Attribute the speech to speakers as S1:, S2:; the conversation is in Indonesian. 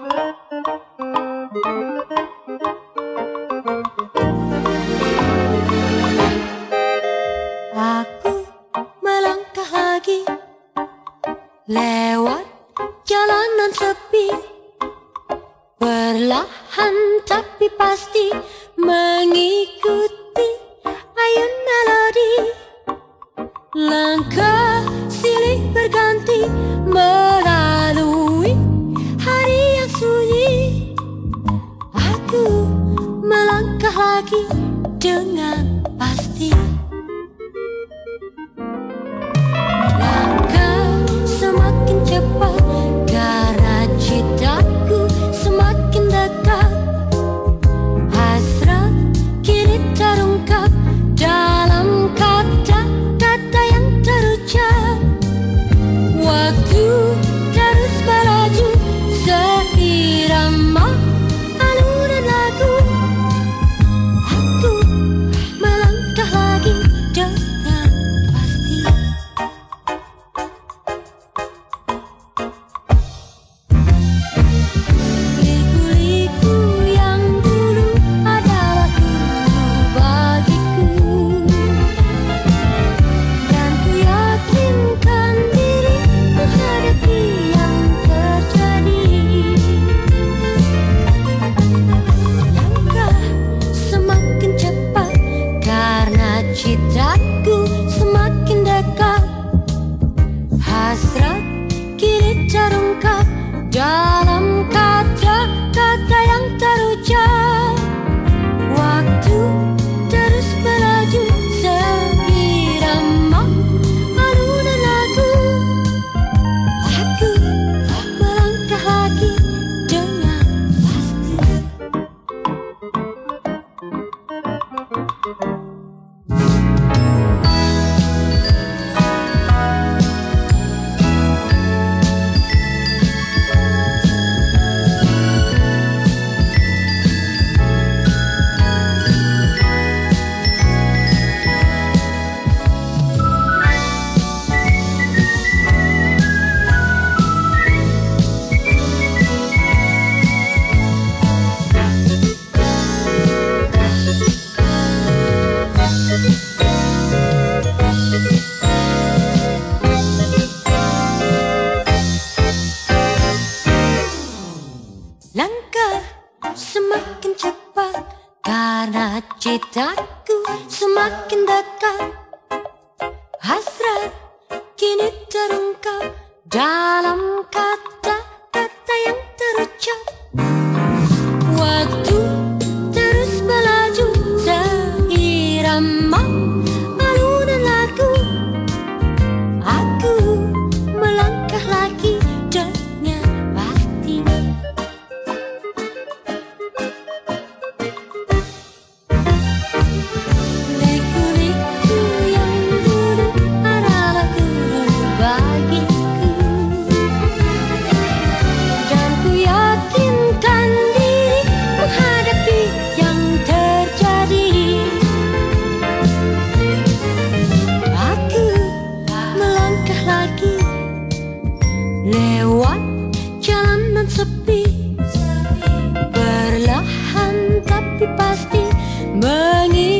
S1: Aku melangkah lagi lewat jalanan sepi. Perlahan tapi pasti mengikuti ayun melodi Langkah silih berganti lagi dengan pasti. jarumkah jalan Cintaku semakin dekat. Hasrat kini terungkap. Dan Lewat jalanan sepi. Perlahan tapi pasti Mengingat